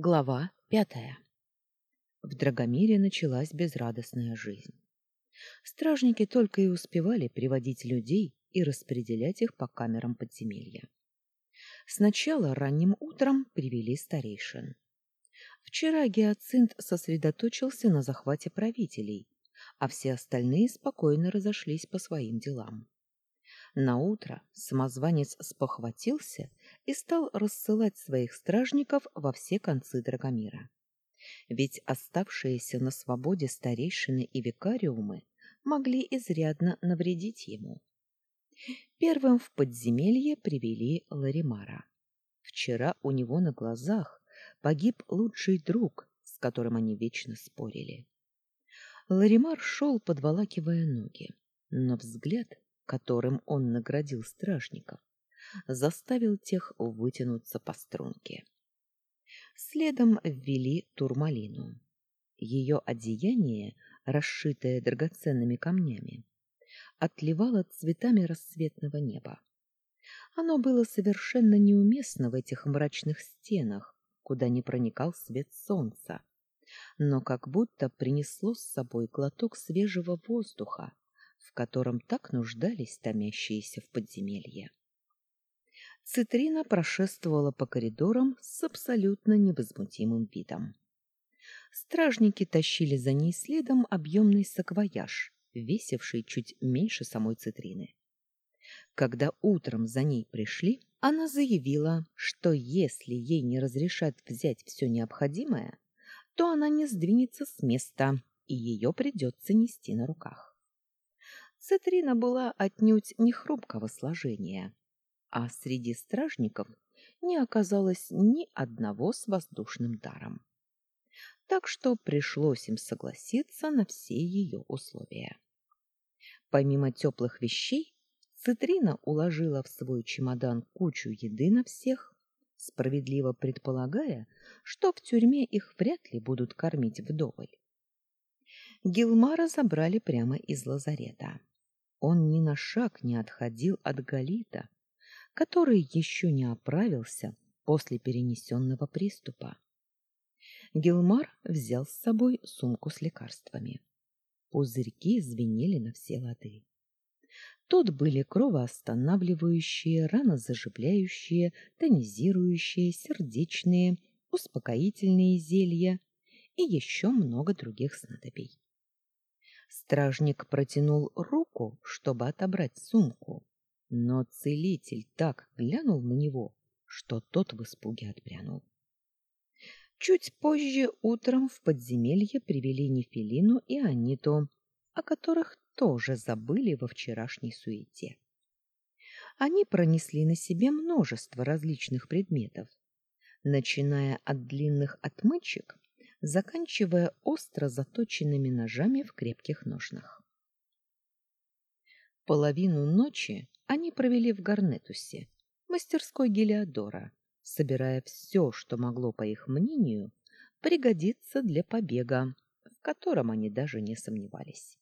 Глава пятая. В Драгомире началась безрадостная жизнь. Стражники только и успевали приводить людей и распределять их по камерам подземелья. Сначала ранним утром привели старейшин. Вчера Геоцинт сосредоточился на захвате правителей, а все остальные спокойно разошлись по своим делам. На утро самозванец спохватился и стал рассылать своих стражников во все концы Драгомира. Ведь оставшиеся на свободе старейшины и викариумы могли изрядно навредить ему. Первым в подземелье привели Ларимара. Вчера у него на глазах погиб лучший друг, с которым они вечно спорили. Ларимар шел, подволакивая ноги, но взгляд которым он наградил стражников, заставил тех вытянуться по струнке. Следом ввели турмалину. Ее одеяние, расшитое драгоценными камнями, отливало цветами рассветного неба. Оно было совершенно неуместно в этих мрачных стенах, куда не проникал свет солнца, но как будто принесло с собой глоток свежего воздуха, в котором так нуждались томящиеся в подземелье. Цитрина прошествовала по коридорам с абсолютно невозмутимым видом. Стражники тащили за ней следом объемный саквояж, весивший чуть меньше самой Цитрины. Когда утром за ней пришли, она заявила, что если ей не разрешат взять все необходимое, то она не сдвинется с места, и ее придется нести на руках. Цитрина была отнюдь не хрупкого сложения, а среди стражников не оказалось ни одного с воздушным даром. Так что пришлось им согласиться на все ее условия. Помимо теплых вещей, Цитрина уложила в свой чемодан кучу еды на всех, справедливо предполагая, что в тюрьме их вряд ли будут кормить вдоволь. Гилмара забрали прямо из лазарета. Он ни на шаг не отходил от Галита, который еще не оправился после перенесенного приступа. Гилмар взял с собой сумку с лекарствами. Пузырьки звенели на все лады. Тут были кровоостанавливающие, ранозаживляющие, тонизирующие, сердечные, успокоительные зелья и еще много других снадобий. Стражник протянул руку, чтобы отобрать сумку, но целитель так глянул на него, что тот в испуге отпрянул. Чуть позже утром в подземелье привели Нефелину и Аниту, о которых тоже забыли во вчерашней суете. Они пронесли на себе множество различных предметов, начиная от длинных отмычек заканчивая остро заточенными ножами в крепких ножнах. Половину ночи они провели в Гарнетусе, мастерской Гелиодора, собирая все, что могло, по их мнению, пригодиться для побега, в котором они даже не сомневались.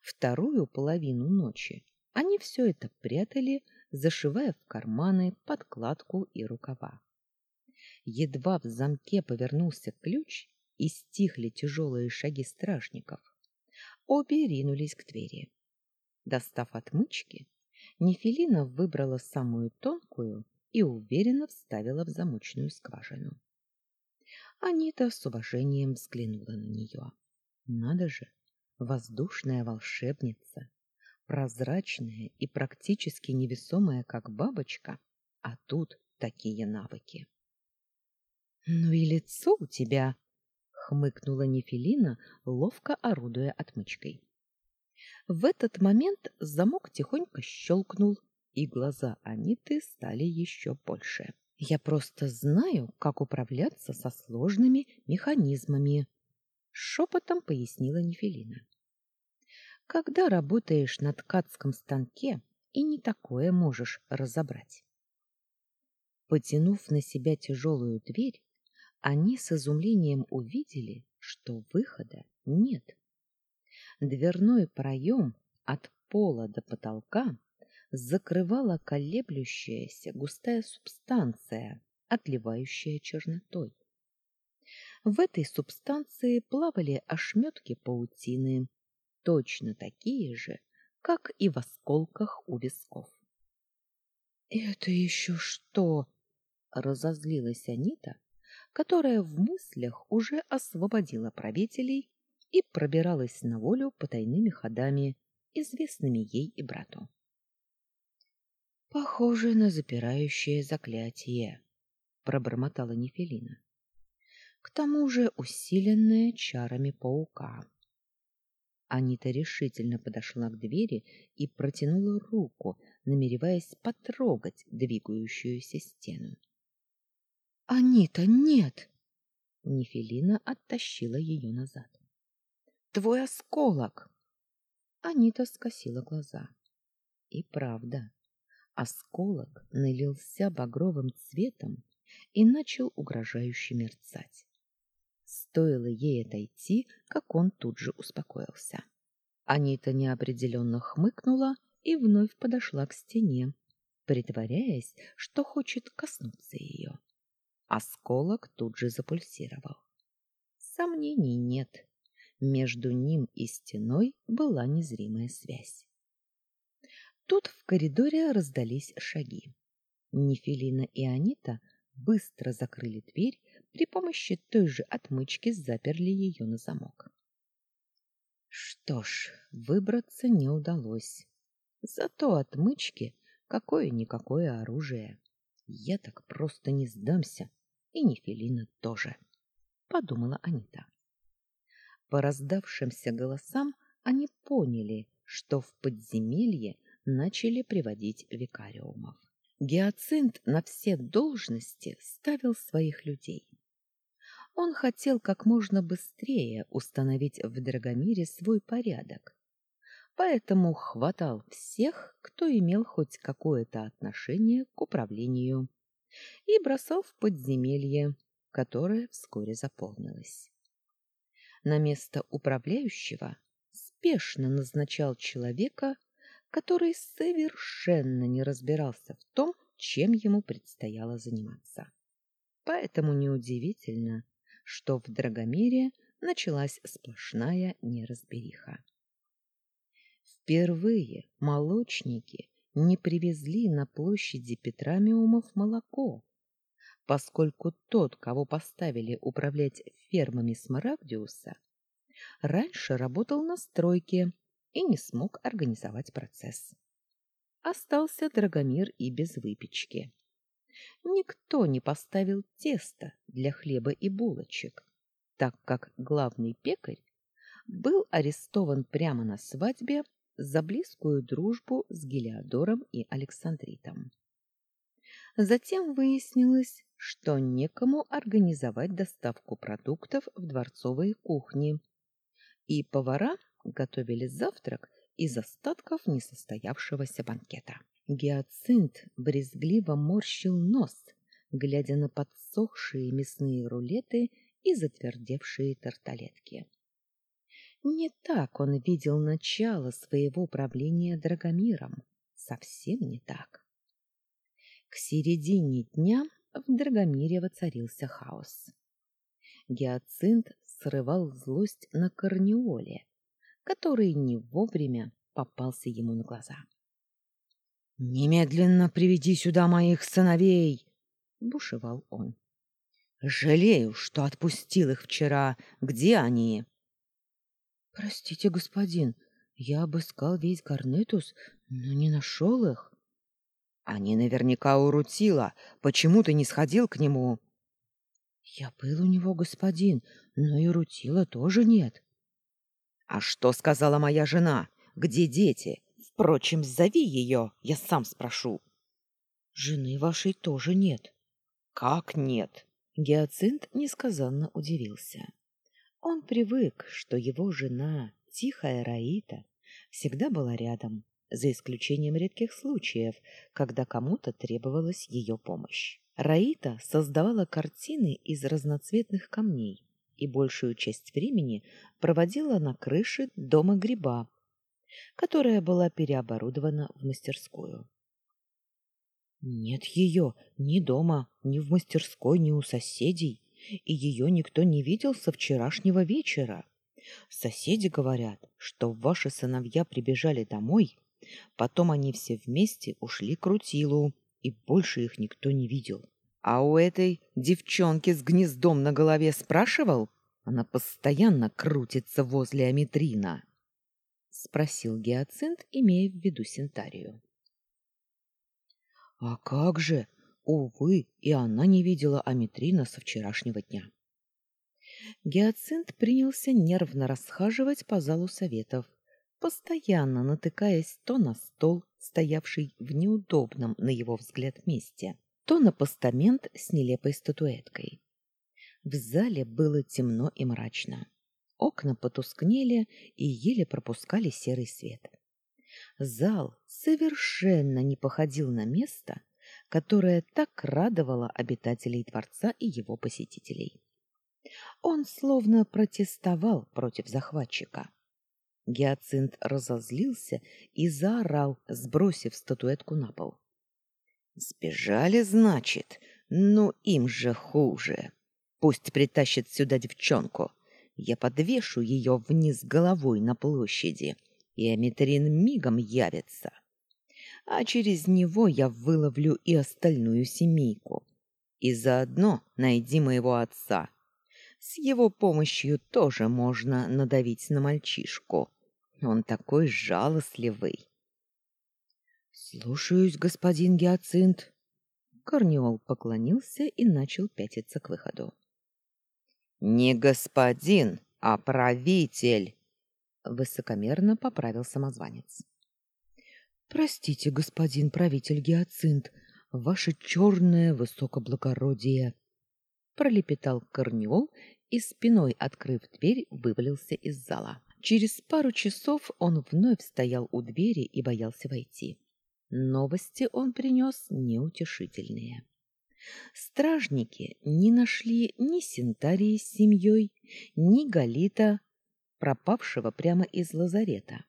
Вторую половину ночи они все это прятали, зашивая в карманы, подкладку и рукава. Едва в замке повернулся ключ и стихли тяжелые шаги стражников, обе ринулись к двери. Достав отмычки, Нефелина выбрала самую тонкую и уверенно вставила в замочную скважину. Анита с уважением взглянула на нее. Надо же, воздушная волшебница, прозрачная и практически невесомая, как бабочка, а тут такие навыки. Ну и лицо у тебя, хмыкнула Нефелина, ловко орудуя отмычкой. В этот момент замок тихонько щелкнул, и глаза Аниты стали еще больше. Я просто знаю, как управляться со сложными механизмами, шепотом пояснила Нефелина. Когда работаешь на ткацком станке, и не такое можешь разобрать. Потянув на себя тяжелую дверь, они с изумлением увидели, что выхода нет. Дверной проем от пола до потолка закрывала колеблющаяся густая субстанция, отливающая чернотой. В этой субстанции плавали ошметки паутины, точно такие же, как и в осколках у висков. «Это еще что?» — разозлилась Анита, которая в мыслях уже освободила правителей и пробиралась на волю потайными ходами, известными ей и брату. «Похоже на запирающее заклятие», — пробормотала Нефелина. «К тому же усиленное чарами паука». Анита решительно подошла к двери и протянула руку, намереваясь потрогать двигающуюся стену. Анита, нет. Нефелина оттащила ее назад. Твой осколок. Анита скосила глаза. И правда, осколок налился багровым цветом и начал угрожающе мерцать. Стоило ей отойти, как он тут же успокоился. Анита неопределенно хмыкнула и вновь подошла к стене, притворяясь, что хочет коснуться ее. Осколок тут же запульсировал. Сомнений нет. Между ним и стеной была незримая связь. Тут в коридоре раздались шаги. Нефелина и Анита быстро закрыли дверь, при помощи той же отмычки заперли ее на замок. Что ж, выбраться не удалось. Зато отмычки какое-никакое оружие. Я так просто не сдамся и Нефелина тоже, подумала Анита. По раздавшимся голосам они поняли, что в подземелье начали приводить викариумов. Гиацинт на все должности ставил своих людей. Он хотел как можно быстрее установить в Драгомире свой порядок, поэтому хватал всех, кто имел хоть какое-то отношение к управлению и бросал в подземелье, которое вскоре заполнилось. На место управляющего спешно назначал человека, который совершенно не разбирался в том, чем ему предстояло заниматься. Поэтому неудивительно, что в Драгомире началась сплошная неразбериха. Впервые молочники не привезли на площади Петрамиумов молоко, поскольку тот, кого поставили управлять фермами Смарагдиуса, раньше работал на стройке и не смог организовать процесс. Остался Драгомир и без выпечки. Никто не поставил тесто для хлеба и булочек, так как главный пекарь был арестован прямо на свадьбе за близкую дружбу с Гелиодором и Александритом. Затем выяснилось, что некому организовать доставку продуктов в дворцовые кухни, и повара готовили завтрак из остатков несостоявшегося банкета. Гиацинт брезгливо морщил нос, глядя на подсохшие мясные рулеты и затвердевшие тарталетки. Не так он видел начало своего правления Драгомиром, совсем не так. К середине дня в Драгомире воцарился хаос. Гиацинт срывал злость на Корнеоле, который не вовремя попался ему на глаза. «Немедленно приведи сюда моих сыновей!» — бушевал он. «Жалею, что отпустил их вчера. Где они?» Простите, господин, я обыскал весь Гарнетус, но не нашел их. Они наверняка у Рутила. Почему ты не сходил к нему? Я был у него, господин, но и Рутила тоже нет. А что сказала моя жена? Где дети? Впрочем, зови ее, я сам спрошу. Жены вашей тоже нет. Как нет? Гиацинт несказанно удивился. Он привык, что его жена, тихая Раита, всегда была рядом, за исключением редких случаев, когда кому-то требовалась ее помощь. Раита создавала картины из разноцветных камней и большую часть времени проводила на крыше дома гриба, которая была переоборудована в мастерскую. Нет ее ни дома, ни в мастерской, ни у соседей. И ее никто не видел со вчерашнего вечера. Соседи говорят, что ваши сыновья прибежали домой, потом они все вместе ушли к Рутилу, и больше их никто не видел. А у этой девчонки с гнездом на голове спрашивал? Она постоянно крутится возле Аметрина. Спросил Гиацинт, имея в виду Синтарию. А как же? Увы, и она не видела Аметрина со вчерашнего дня. Гиацинт принялся нервно расхаживать по залу советов, постоянно натыкаясь то на стол, стоявший в неудобном, на его взгляд, месте, то на постамент с нелепой статуэткой. В зале было темно и мрачно. Окна потускнели и еле пропускали серый свет. Зал совершенно не походил на место, которое так радовало обитателей дворца и его посетителей. Он словно протестовал против захватчика. Гиацинт разозлился и заорал, сбросив статуэтку на пол. Сбежали, значит? Ну им же хуже. Пусть притащит сюда девчонку. Я подвешу ее вниз головой на площади, и Аметрин мигом явится. А через него я выловлю и остальную семейку. И заодно найди моего отца. С его помощью тоже можно надавить на мальчишку. Он такой жалостливый. Слушаюсь, господин Гиацинт. Корнеол поклонился и начал пятиться к выходу. Не господин, а правитель, высокомерно поправил самозванец. Простите, господин правитель Гиацинт, ваше черное высокоблагородие, пролепетал Корнеол и спиной открыв дверь, вывалился из зала. Через пару часов он вновь стоял у двери и боялся войти. Новости он принес неутешительные. Стражники не нашли ни Синтарии с семьей, ни Галита, пропавшего прямо из лазарета,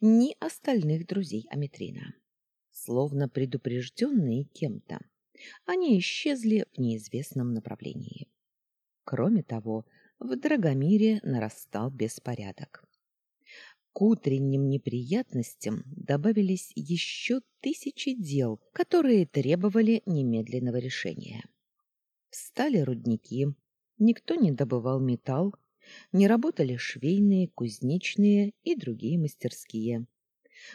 ни остальных друзей Аметрина. Словно предупрежденные кем-то, они исчезли в неизвестном направлении. Кроме того, в Драгомире нарастал беспорядок. К утренним неприятностям добавились еще тысячи дел, которые требовали немедленного решения. Встали рудники, никто не добывал металл, не работали швейные, кузнечные и другие мастерские.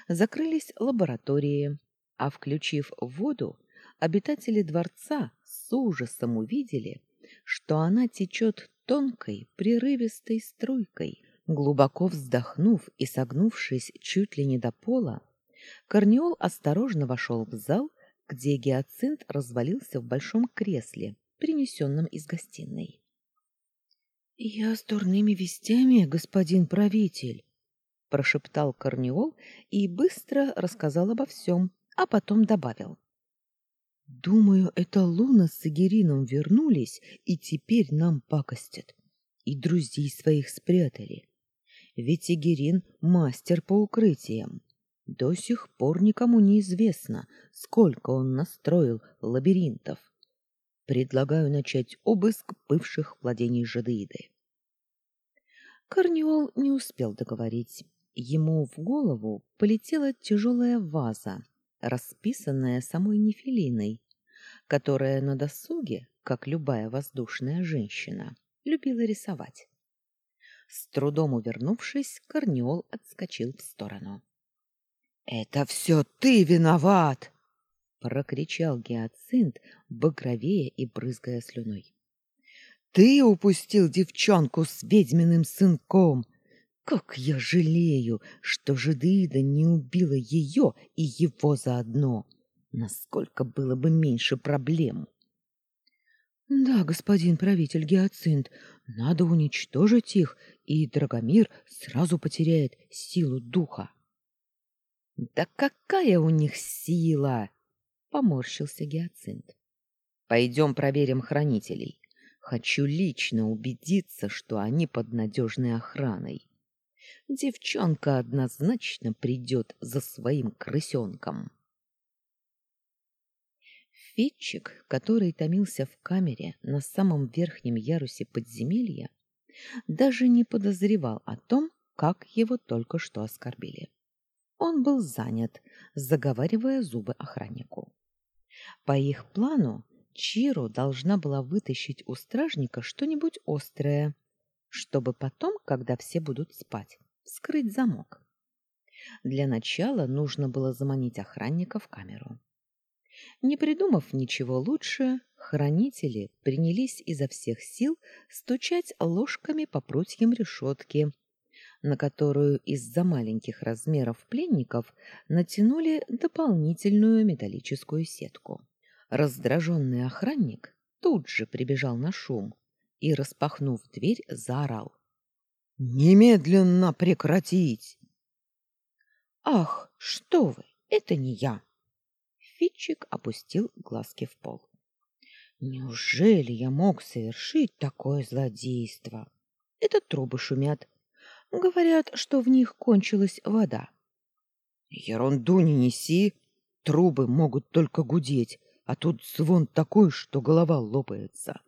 Закрылись лаборатории, а включив воду, обитатели дворца с ужасом увидели, что она течет тонкой, прерывистой струйкой, Глубоко вздохнув и согнувшись чуть ли не до пола, Корнеол осторожно вошел в зал, где гиацинт развалился в большом кресле, принесенном из гостиной. — Я с дурными вестями, господин правитель, — прошептал Корнеол и быстро рассказал обо всем, а потом добавил. — Думаю, это Луна с Игерином вернулись и теперь нам пакостят. И друзей своих спрятали. Ведь Игерин — мастер по укрытиям. До сих пор никому не известно, сколько он настроил лабиринтов. Предлагаю начать обыск бывших владений Жадеиды. Корнеол не успел договорить. Ему в голову полетела тяжелая ваза, расписанная самой Нефелиной, которая на досуге, как любая воздушная женщина, любила рисовать. С трудом увернувшись, Корнеол отскочил в сторону. «Это все ты виноват!» — прокричал Гиацинт, багровея и брызгая слюной. «Ты упустил девчонку с ведьминым сынком! Как я жалею, что Жидыида не убила ее и его заодно! Насколько было бы меньше проблем!» Да, господин правитель Гиацинт, надо уничтожить их, и Драгомир сразу потеряет силу духа. Да какая у них сила, поморщился Гиацинт. Пойдем проверим хранителей. Хочу лично убедиться, что они под надежной охраной. Девчонка однозначно придет за своим крысенком. Фитчик, который томился в камере на самом верхнем ярусе подземелья, даже не подозревал о том, как его только что оскорбили. Он был занят, заговаривая зубы охраннику. По их плану Чиро должна была вытащить у стражника что-нибудь острое, чтобы потом, когда все будут спать, вскрыть замок. Для начала нужно было заманить охранника в камеру. Не придумав ничего лучше, хранители принялись изо всех сил стучать ложками по прутьям решетки, на которую из-за маленьких размеров пленников натянули дополнительную металлическую сетку. Раздраженный охранник тут же прибежал на шум и, распахнув дверь, заорал. «Немедленно прекратить!» «Ах, что вы, это не я!» Фитчик опустил глазки в пол. «Неужели я мог совершить такое злодейство? Это трубы шумят. Говорят, что в них кончилась вода». «Ерунду не неси. Трубы могут только гудеть, а тут звон такой, что голова лопается».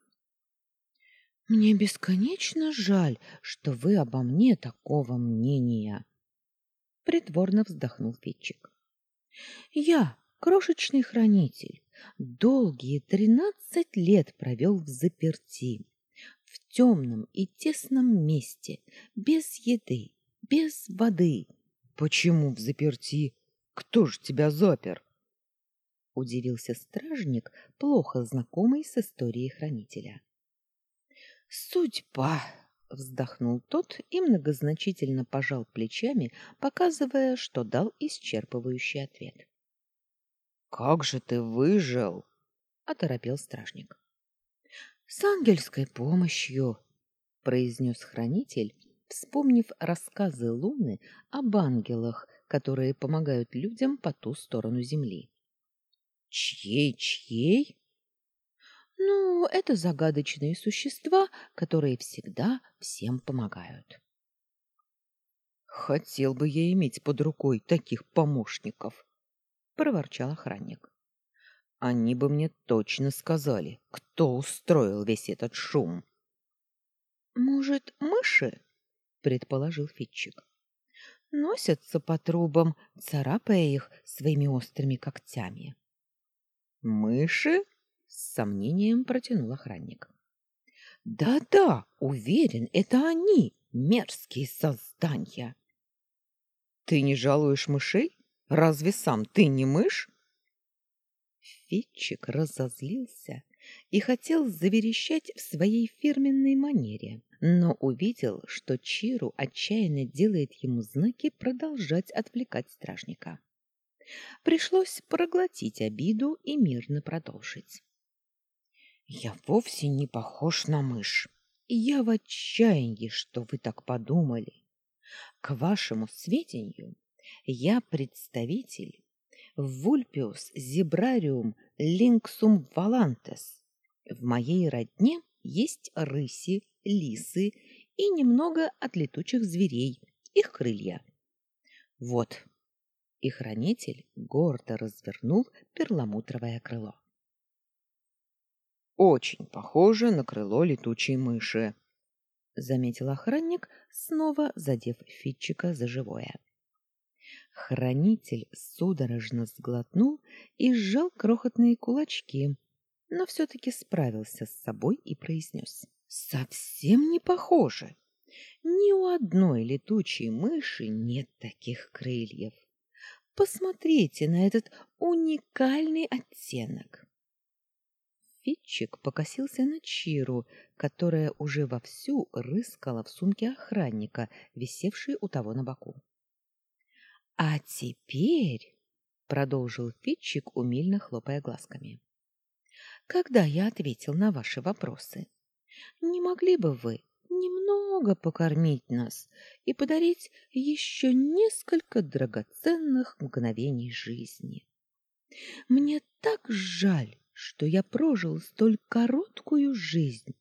«Мне бесконечно жаль, что вы обо мне такого мнения», — притворно вздохнул Фитчик. «Я крошечный хранитель, долгие тринадцать лет провел в заперти, темном и тесном месте, без еды, без воды. Почему в заперти? Кто ж тебя запер? Удивился стражник, плохо знакомый с историей хранителя. Судьба, вздохнул тот и многозначительно пожал плечами, показывая, что дал исчерпывающий ответ. Как же ты выжил? оторопел стражник. С ангельской помощью, произнес хранитель, вспомнив рассказы Луны об ангелах, которые помогают людям по ту сторону земли. Чьей, чьей? Ну, это загадочные существа, которые всегда всем помогают. Хотел бы я иметь под рукой таких помощников, проворчал охранник. Они бы мне точно сказали, кто устроил весь этот шум. Может, мыши? предположил Фитчик. Носятся по трубам, царапая их своими острыми когтями. Мыши? с сомнением протянул охранник. Да-да, уверен, это они, мерзкие создания. Ты не жалуешь мышей? Разве сам ты не мышь? Фитчик разозлился и хотел заверещать в своей фирменной манере, но увидел, что Чиру отчаянно делает ему знаки продолжать отвлекать стражника. Пришлось проглотить обиду и мирно продолжить. Я вовсе не похож на мышь. Я в отчаянии, что вы так подумали. К вашему сведению, я представитель Vulpius zebrarium lynxum volantes. В моей родне есть рыси, лисы и немного от летучих зверей, их крылья. Вот. И хранитель гордо развернул перламутровое крыло. Очень похоже на крыло летучей мыши, заметил охранник, снова задев Фитчика за живое. Хранитель судорожно сглотнул и сжал крохотные кулачки, но все-таки справился с собой и произнес. «Совсем не похоже. Ни у одной летучей мыши нет таких крыльев. Посмотрите на этот уникальный оттенок». Фитчик покосился на Чиру, которая уже вовсю рыскала в сумке охранника, висевшей у того на боку. А теперь, продолжил Фитчик, умильно хлопая глазками. Когда я ответил на ваши вопросы, не могли бы вы немного покормить нас и подарить еще несколько драгоценных мгновений жизни? Мне так жаль, что я прожил столь короткую жизнь.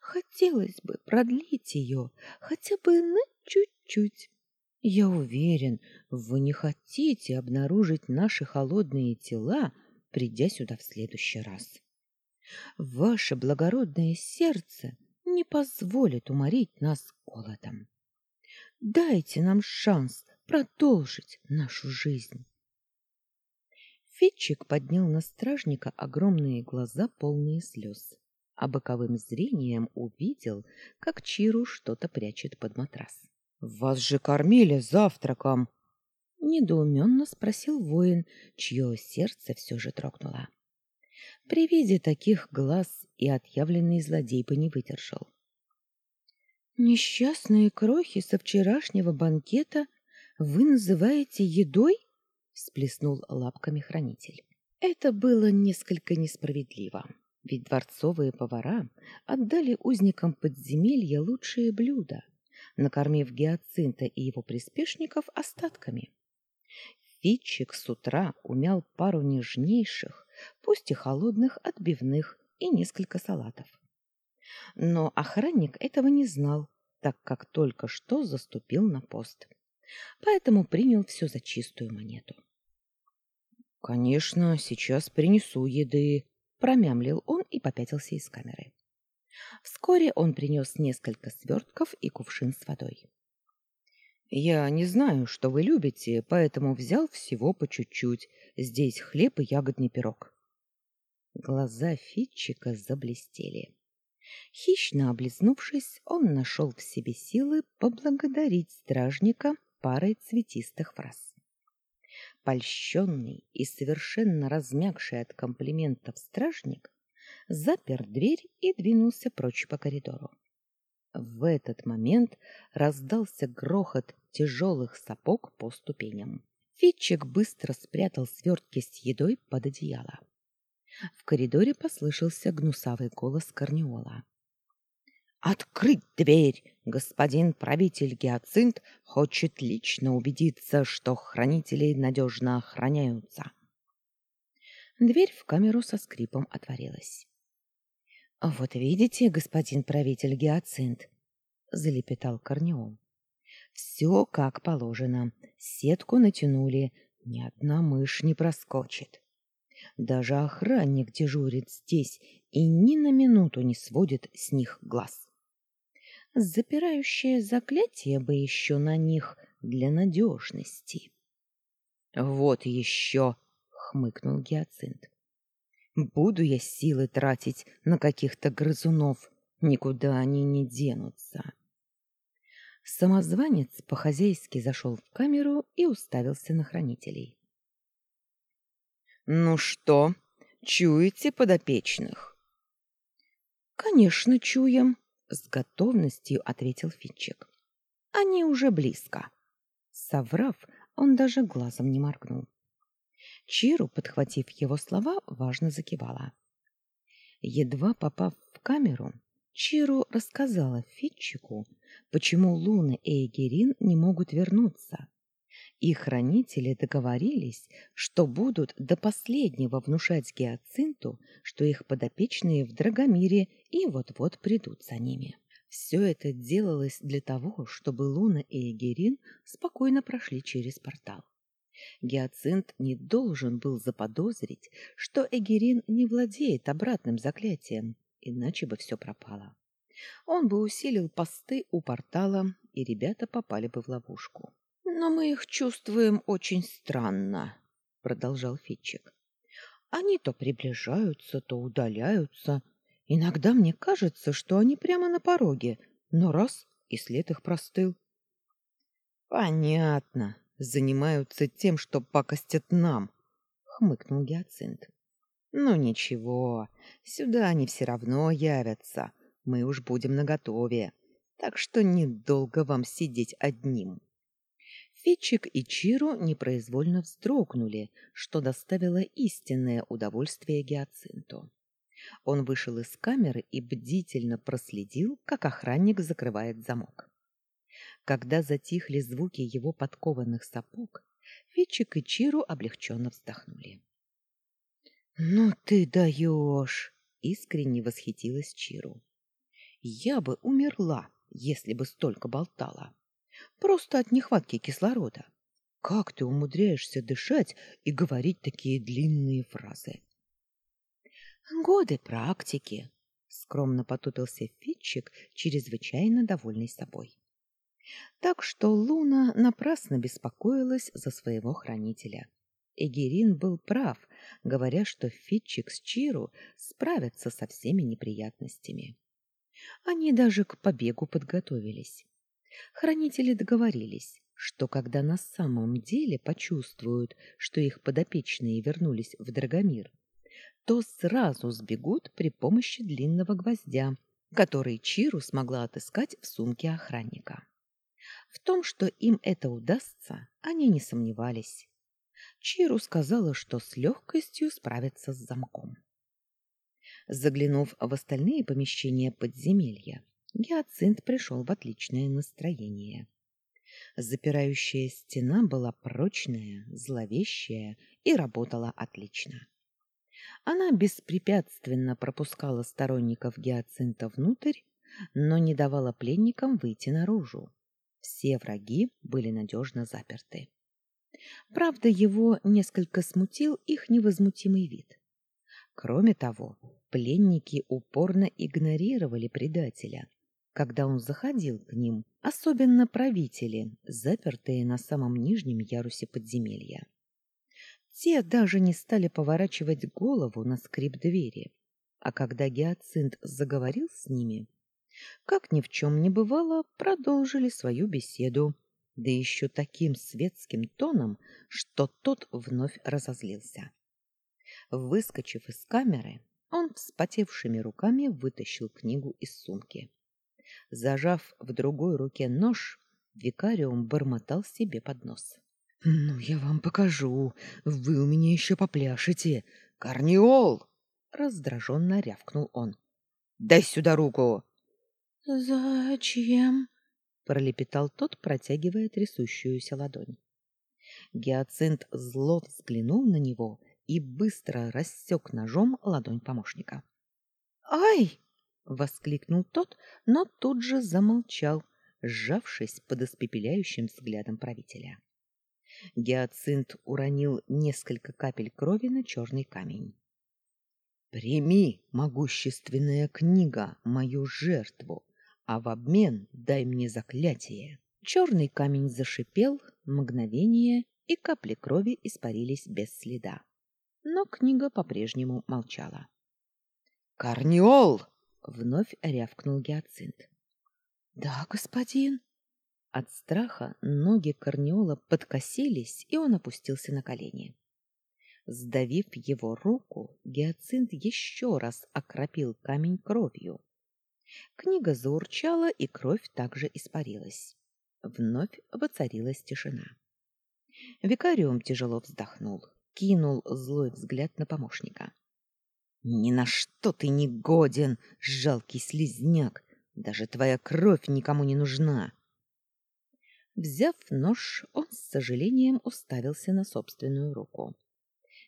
Хотелось бы продлить ее хотя бы на чуть-чуть. Я уверен, вы не хотите обнаружить наши холодные тела придя сюда в следующий раз. Ваше благородное сердце не позволит уморить нас голодом. Дайте нам шанс продолжить нашу жизнь. Фитчик поднял на стражника огромные глаза, полные слез, а боковым зрением увидел, как Чиру что-то прячет под матрас. — Вас же кормили завтраком! — недоуменно спросил воин, чье сердце все же трогнуло. При виде таких глаз и отъявленный злодей бы не выдержал. «Несчастные крохи со вчерашнего банкета вы называете едой?» — всплеснул лапками хранитель. Это было несколько несправедливо, ведь дворцовые повара отдали узникам подземелья лучшие блюда, накормив Гиацинта и его приспешников остатками. Фитчик с утра умял пару нежнейших, пусть и холодных отбивных и несколько салатов. Но охранник этого не знал, так как только что заступил на пост. Поэтому принял все за чистую монету. — Конечно, сейчас принесу еды, — промямлил он и попятился из камеры. Вскоре он принес несколько свертков и кувшин с водой. Я не знаю, что вы любите, поэтому взял всего по чуть-чуть. Здесь хлеб и ягодный пирог. Глаза Фитчика заблестели. Хищно облизнувшись, он нашел в себе силы поблагодарить стражника парой цветистых фраз. Польщенный и совершенно размягший от комплиментов стражник запер дверь и двинулся прочь по коридору. В этот момент раздался грохот тяжелых сапог по ступеням. Фитчик быстро спрятал свертки с едой под одеяло. В коридоре послышался гнусавый голос Корнеола. «Открыть дверь! Господин правитель Гиацинт хочет лично убедиться, что хранители надежно охраняются». Дверь в камеру со скрипом отворилась. «Вот видите, господин правитель Гиацинт», — залепетал Корнеол. «Все как положено. Сетку натянули, ни одна мышь не проскочит. Даже охранник дежурит здесь и ни на минуту не сводит с них глаз. Запирающее заклятие бы еще на них для надежности». «Вот еще!» — хмыкнул Гиацинт. Буду я силы тратить на каких-то грызунов, никуда они не денутся. Самозванец по-хозяйски зашел в камеру и уставился на хранителей. «Ну что, чуете подопечных?» «Конечно, чуем», — с готовностью ответил Фитчик. «Они уже близко». Соврав, он даже глазом не моргнул. Чиру, подхватив его слова, важно закивала. Едва попав в камеру, Чиру рассказала Фитчику, почему Луна и Эгерин не могут вернуться. И хранители договорились, что будут до последнего внушать Геоцинту, что их подопечные в Драгомире и вот-вот придут за ними. Все это делалось для того, чтобы Луна и Эгерин спокойно прошли через портал. Гиацинт не должен был заподозрить, что Эгерин не владеет обратным заклятием, иначе бы все пропало. Он бы усилил посты у портала, и ребята попали бы в ловушку. «Но мы их чувствуем очень странно», — продолжал Фитчик. «Они то приближаются, то удаляются. Иногда мне кажется, что они прямо на пороге, но раз — и след их простыл». «Понятно», занимаются тем, что пакостят нам, — хмыкнул Гиацинт. — Ну ничего, сюда они все равно явятся, мы уж будем наготове, так что недолго вам сидеть одним. Фитчик и Чиру непроизвольно вздрогнули, что доставило истинное удовольствие Гиацинту. Он вышел из камеры и бдительно проследил, как охранник закрывает замок. Когда затихли звуки его подкованных сапог, Фитчик и Чиру облегченно вздохнули. «Ну ты даешь!» — искренне восхитилась Чиру. «Я бы умерла, если бы столько болтала. Просто от нехватки кислорода. как ты умудряешься дышать и говорить такие длинные фразы? Годы практики, скромно потупился Фитчик, чрезвычайно довольный собой. Так что Луна напрасно беспокоилась за своего хранителя. Эгерин был прав, говоря, что Фитчик с Чиру справятся со всеми неприятностями. Они даже к побегу подготовились. Хранители договорились, что когда на самом деле почувствуют, что их подопечные вернулись в Драгомир, то сразу сбегут при помощи длинного гвоздя, который Чиру смогла отыскать в сумке охранника. В том, что им это удастся, они не сомневались. Чиру сказала, что с легкостью справится с замком. Заглянув в остальные помещения подземелья, Гиацинт пришел в отличное настроение. Запирающая стена была прочная, зловещая и работала отлично. Она беспрепятственно пропускала сторонников Гиацинта внутрь, но не давала пленникам выйти наружу. Все враги были надежно заперты. Правда, его несколько смутил их невозмутимый вид. Кроме того, пленники упорно игнорировали предателя, когда он заходил к ним, особенно правители, запертые на самом нижнем ярусе подземелья. Те даже не стали поворачивать голову на скрип двери, а когда Гиацинт заговорил с ними, как ни в чем не бывало, продолжили свою беседу, да еще таким светским тоном, что тот вновь разозлился. Выскочив из камеры, он вспотевшими руками вытащил книгу из сумки. Зажав в другой руке нож, викариум бормотал себе под нос. — Ну, я вам покажу. Вы у меня еще попляшете. Корнеол! — раздраженно рявкнул он. — Дай сюда руку! «Зачем?» — пролепетал тот, протягивая трясущуюся ладонь. Гиацинт зло взглянул на него и быстро рассек ножом ладонь помощника. «Ай!» — воскликнул тот, но тут же замолчал, сжавшись под испепеляющим взглядом правителя. Гиацинт уронил несколько капель крови на черный камень. «Прими, могущественная книга, мою жертву, а в обмен дай мне заклятие. Черный камень зашипел, мгновение, и капли крови испарились без следа. Но книга по-прежнему молчала. «Корнеол!» — вновь рявкнул Гиацинт. «Да, господин». От страха ноги Корнеола подкосились, и он опустился на колени. Сдавив его руку, Гиацинт еще раз окропил камень кровью. Книга заурчала, и кровь также испарилась. Вновь воцарилась тишина. Викариум тяжело вздохнул, кинул злой взгляд на помощника. «Ни на что ты не годен, жалкий слизняк! Даже твоя кровь никому не нужна!» Взяв нож, он с сожалением уставился на собственную руку.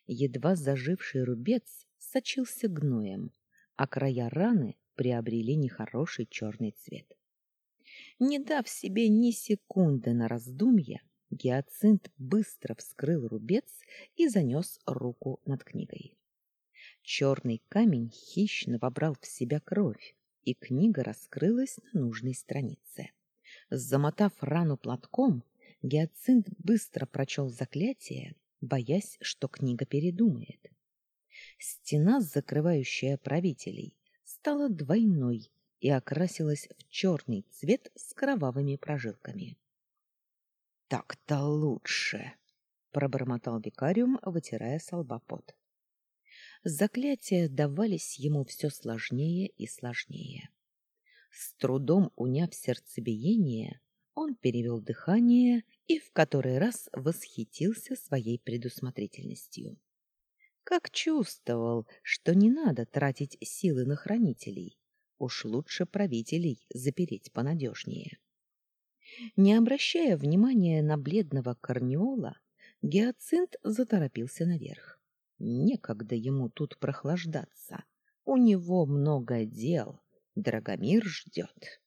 Едва заживший рубец сочился гноем, а края раны приобрели нехороший черный цвет. Не дав себе ни секунды на раздумье, Гиацинт быстро вскрыл рубец и занес руку над книгой. Черный камень хищно вобрал в себя кровь, и книга раскрылась на нужной странице. Замотав рану платком, Гиацинт быстро прочел заклятие, боясь, что книга передумает. Стена, закрывающая правителей, стала двойной и окрасилась в черный цвет с кровавыми прожилками. Так-то лучше, пробормотал викариум, вытирая с лба пот. Заклятия давались ему все сложнее и сложнее. С трудом уняв сердцебиение, он перевел дыхание и в который раз восхитился своей предусмотрительностью как чувствовал, что не надо тратить силы на хранителей. Уж лучше правителей запереть понадежнее. Не обращая внимания на бледного корнеола, Гиацинт заторопился наверх. Некогда ему тут прохлаждаться. У него много дел. Драгомир ждет.